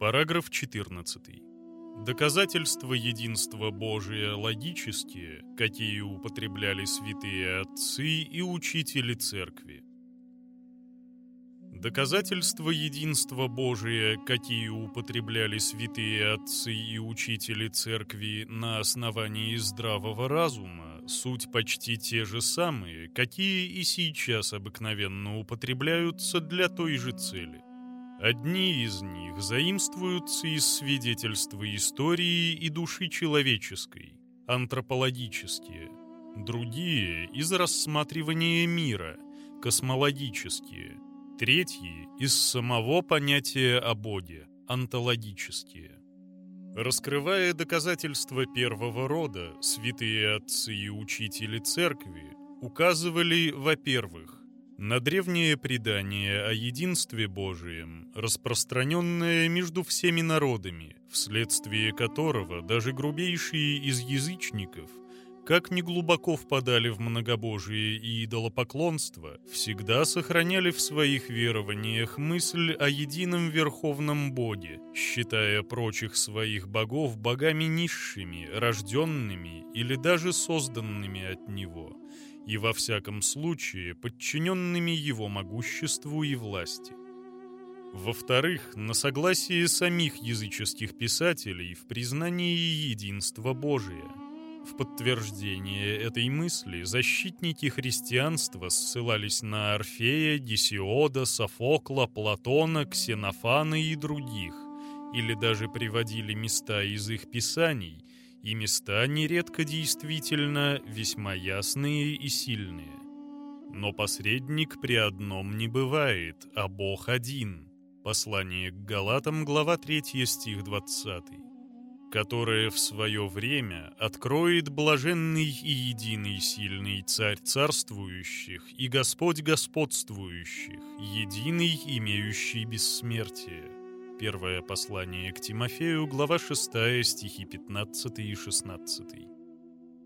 Параграф 14. Доказательства единства Божия логические, какие употребляли святые отцы и учители церкви. Доказательства единства Божия, какие употребляли святые отцы и учители церкви на основании здравого разума, суть почти те же самые, какие и сейчас обыкновенно употребляются для той же цели. Одни из них заимствуются из свидетельства истории и души человеческой, антропологические, другие – из рассматривания мира, космологические, третьи – из самого понятия о Боге, онтологические. Раскрывая доказательства первого рода, святые отцы и учители церкви указывали, во-первых, на древнее предание о единстве Божием, распространенное между всеми народами, вследствие которого даже грубейшие из язычников, как ни глубоко впадали в многобожие и идолопоклонство, всегда сохраняли в своих верованиях мысль о едином верховном Боге, считая прочих своих богов богами низшими, рожденными или даже созданными от Него – и во всяком случае подчиненными его могуществу и власти. Во-вторых, на согласие самих языческих писателей в признании единства Божия. В подтверждение этой мысли защитники христианства ссылались на Орфея, Гесиода, Софокла, Платона, Ксенофана и других, или даже приводили места из их писаний – и места нередко действительно весьма ясные и сильные. Но посредник при одном не бывает, а Бог один. Послание к Галатам, глава 3, стих 20 которое в свое время откроет блаженный и единый сильный Царь царствующих и Господь господствующих, единый, имеющий бессмертие. Первое послание к Тимофею, глава 6, стихи 15 и 16.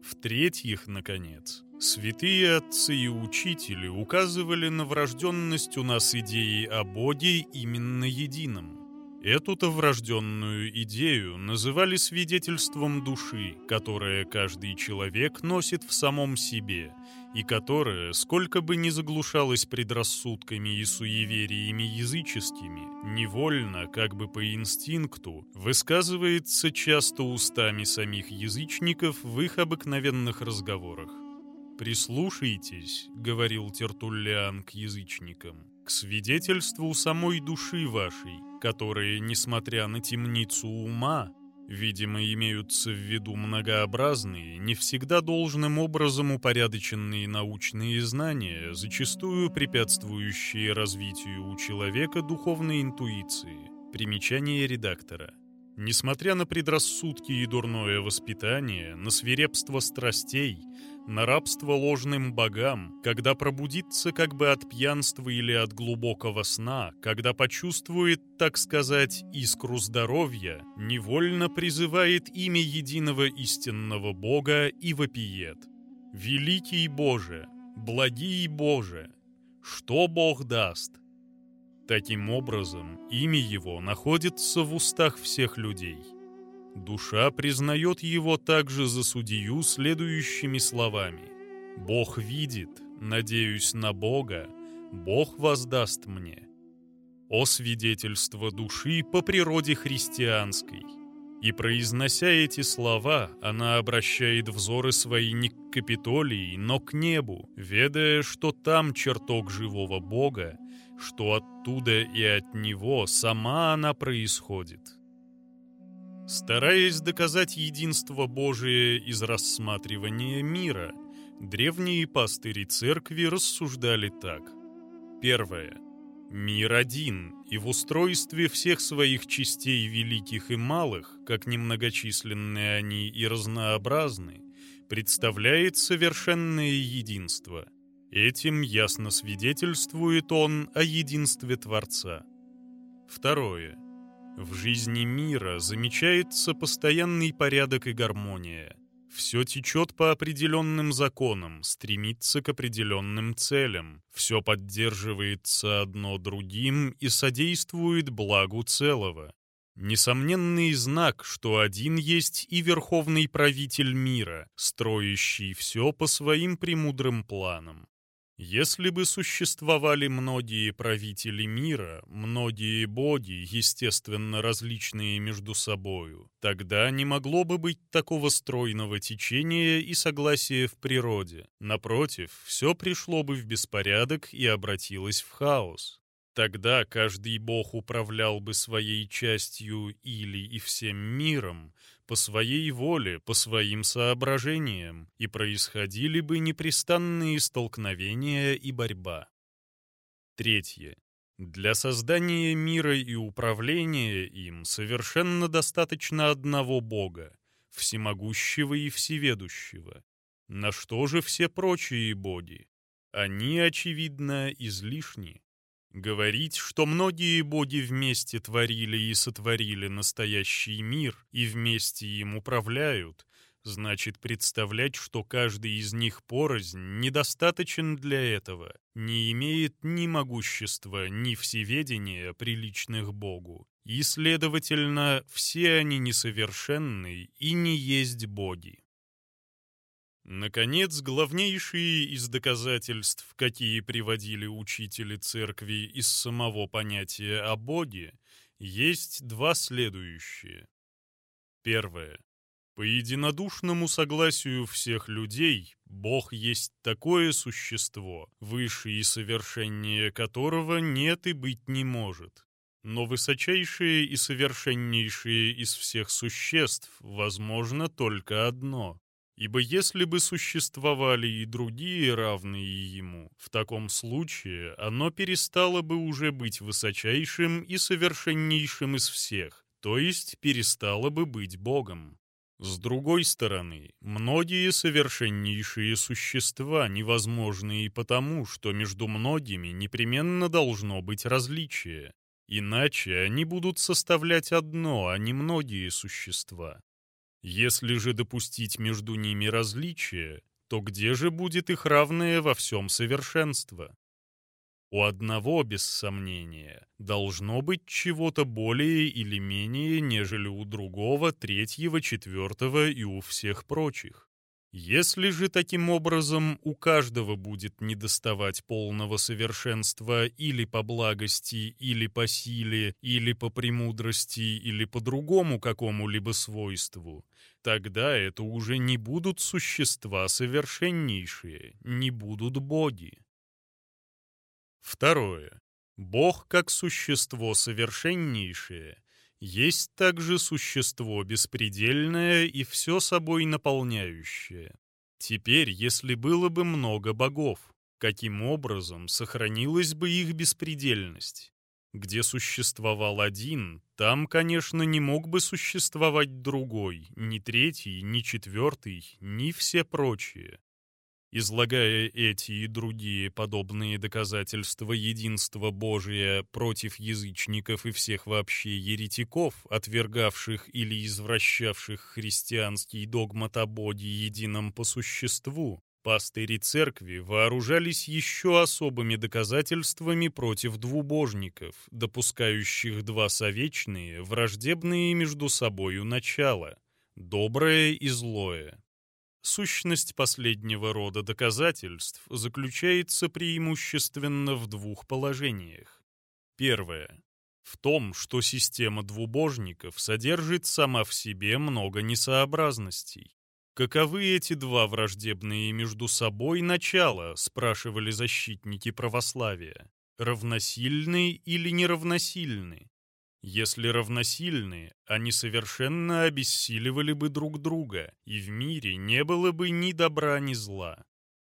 В-третьих, наконец, святые отцы и учители указывали на врожденность у нас идеи о Боге именно едином – Эту-то врожденную идею называли свидетельством души, которое каждый человек носит в самом себе, и которое, сколько бы ни заглушалось предрассудками и суевериями языческими, невольно, как бы по инстинкту, высказывается часто устами самих язычников в их обыкновенных разговорах. «Прислушайтесь», — говорил Тертуллиан к язычникам, — «к свидетельству самой души вашей, которые, несмотря на темницу ума, видимо, имеются в виду многообразные, не всегда должным образом упорядоченные научные знания, зачастую препятствующие развитию у человека духовной интуиции. Примечание редактора – Несмотря на предрассудки и дурное воспитание, на свирепство страстей, на рабство ложным богам, когда пробудится как бы от пьянства или от глубокого сна, когда почувствует, так сказать, искру здоровья, невольно призывает имя единого истинного Бога и вопиет. «Великий Боже! Благий Боже! Что Бог даст? Таким образом, имя его находится в устах всех людей. Душа признает его также за судью следующими словами. «Бог видит, надеюсь на Бога, Бог воздаст мне». О свидетельство души по природе христианской. И произнося эти слова, она обращает взоры свои не к Капитолии, но к небу, ведая, что там чертог живого Бога, что оттуда и от него сама она происходит. Стараясь доказать единство Божие из рассматривания мира, древние пастыри церкви рассуждали так. Первое. Мир один, и в устройстве всех своих частей великих и малых, как немногочисленные они и разнообразны, представляет совершенное единство – Этим ясно свидетельствует он о единстве Творца. Второе. В жизни мира замечается постоянный порядок и гармония. Все течет по определенным законам, стремится к определенным целям, все поддерживается одно другим и содействует благу целого. Несомненный знак, что один есть и верховный правитель мира, строящий все по своим премудрым планам. Если бы существовали многие правители мира, многие боги, естественно, различные между собою, тогда не могло бы быть такого стройного течения и согласия в природе. Напротив, все пришло бы в беспорядок и обратилось в хаос. Тогда каждый бог управлял бы своей частью или и всем миром, по своей воле, по своим соображениям, и происходили бы непрестанные столкновения и борьба. Третье. Для создания мира и управления им совершенно достаточно одного Бога, всемогущего и всеведущего. На что же все прочие боги? Они, очевидно, излишни. Говорить, что многие боги вместе творили и сотворили настоящий мир и вместе им управляют, значит представлять, что каждый из них порознь недостаточен для этого, не имеет ни могущества, ни всеведения, приличных Богу, и, следовательно, все они несовершенны и не есть боги. Наконец, главнейшие из доказательств, какие приводили учители церкви из самого понятия о Боге, есть два следующие. Первое. По единодушному согласию всех людей, Бог есть такое существо, выше и совершеннее которого нет и быть не может. Но высочайшее и совершеннейшее из всех существ возможно только одно Ибо если бы существовали и другие, равные ему, в таком случае оно перестало бы уже быть высочайшим и совершеннейшим из всех, то есть перестало бы быть Богом. С другой стороны, многие совершеннейшие существа невозможны и потому, что между многими непременно должно быть различие. Иначе они будут составлять одно, а не многие существа. Если же допустить между ними различия, то где же будет их равное во всем совершенство? У одного, без сомнения, должно быть чего-то более или менее, нежели у другого, третьего, четвертого и у всех прочих. Если же таким образом у каждого будет недоставать полного совершенства или по благости, или по силе, или по премудрости, или по другому какому-либо свойству, тогда это уже не будут существа совершеннейшие, не будут боги. Второе. Бог как существо совершеннейшее есть также существо беспредельное и все собой наполняющее. Теперь, если было бы много богов, каким образом сохранилась бы их беспредельность? Где существовал один, там, конечно, не мог бы существовать другой, ни третий, ни четвертый, ни все прочие. Излагая эти и другие подобные доказательства единства Божия против язычников и всех вообще еретиков, отвергавших или извращавших христианский догмат о Боге едином по существу, пастыри церкви вооружались еще особыми доказательствами против двубожников, допускающих два совечные, враждебные между собою начала – доброе и злое. Сущность последнего рода доказательств заключается преимущественно в двух положениях. Первое. В том, что система двубожников содержит сама в себе много несообразностей. Каковы эти два враждебные между собой начала, спрашивали защитники православия? Равносильны или неравносильны? Если равносильны, они совершенно обессиливали бы друг друга, и в мире не было бы ни добра, ни зла.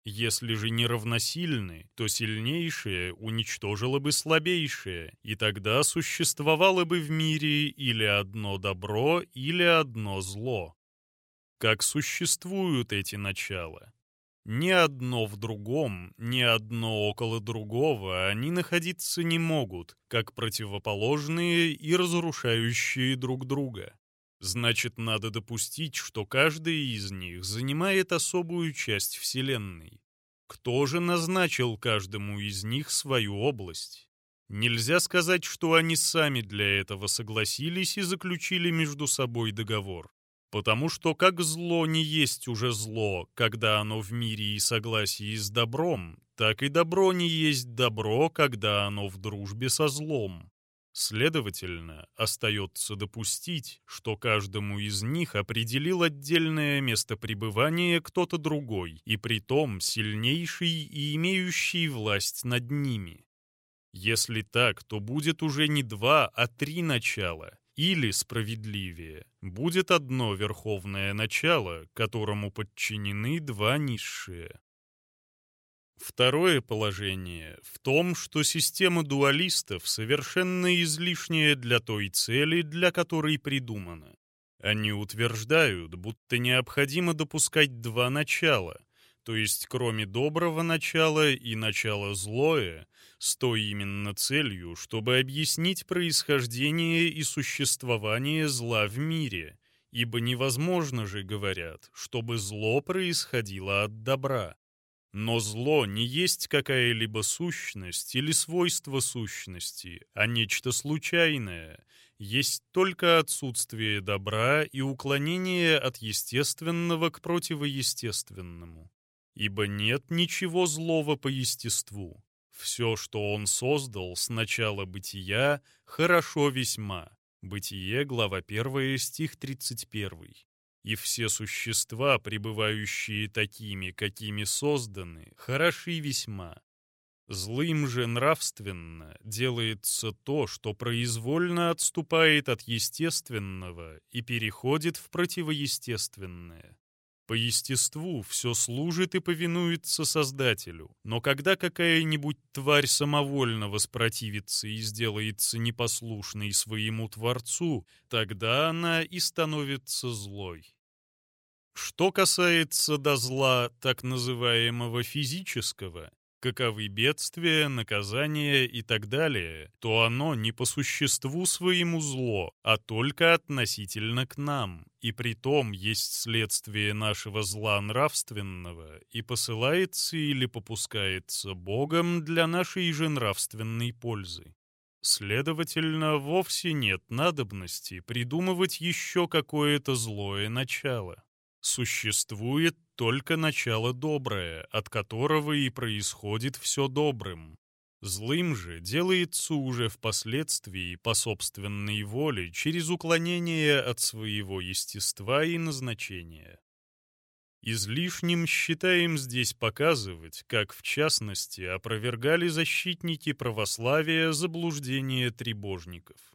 Если же неравносильны, то сильнейшее уничтожило бы слабейшее, и тогда существовало бы в мире или одно добро, или одно зло. Как существуют эти начала? Ни одно в другом, ни одно около другого они находиться не могут, как противоположные и разрушающие друг друга. Значит, надо допустить, что каждый из них занимает особую часть Вселенной. Кто же назначил каждому из них свою область? Нельзя сказать, что они сами для этого согласились и заключили между собой договор. Потому что как зло не есть уже зло, когда оно в мире и согласии с добром, так и добро не есть добро, когда оно в дружбе со злом. Следовательно, остается допустить, что каждому из них определил отдельное место пребывания кто-то другой, и притом сильнейший и имеющий власть над ними. Если так, то будет уже не два, а три начала, или, справедливее, будет одно верховное начало, которому подчинены два низшие. Второе положение в том, что система дуалистов совершенно излишняя для той цели, для которой придумана. Они утверждают, будто необходимо допускать два начала, то есть кроме доброго начала и начала злое, с той именно целью, чтобы объяснить происхождение и существование зла в мире, ибо невозможно же, говорят, чтобы зло происходило от добра. Но зло не есть какая-либо сущность или свойство сущности, а нечто случайное, есть только отсутствие добра и уклонение от естественного к противоестественному. Ибо нет ничего злого по естеству. Все, что он создал с начала бытия, хорошо весьма. Бытие, глава 1, стих 31 и все существа, пребывающие такими, какими созданы, хороши весьма. Злым же нравственно делается то, что произвольно отступает от естественного и переходит в противоестественное. По естеству все служит и повинуется Создателю, но когда какая-нибудь тварь самовольно воспротивится и сделается непослушной своему Творцу, тогда она и становится злой. Что касается до зла так называемого физического, каковы бедствия, наказания и так далее, то оно не по существу своему зло, а только относительно к нам, и при том есть следствие нашего зла нравственного и посылается или попускается Богом для нашей же нравственной пользы. Следовательно, вовсе нет надобности придумывать еще какое-то злое начало. Существует только начало доброе, от которого и происходит все добрым. Злым же делается уже впоследствии по собственной воле через уклонение от своего естества и назначения. Излишним считаем здесь показывать, как в частности опровергали защитники православия заблуждение трибожников.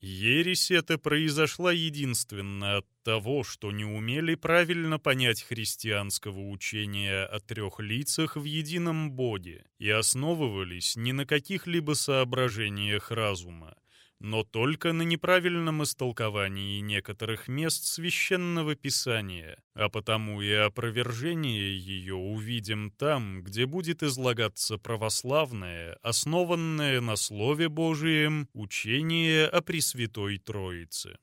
Ересь эта произошла единственно от того, что не умели правильно понять христианского учения о трех лицах в едином Боге и основывались не на каких-либо соображениях разума, но только на неправильном истолковании некоторых мест священного писания, а потому и опровержение ее увидим там, где будет излагаться православное, основанное на Слове Божием, учение о Пресвятой Троице.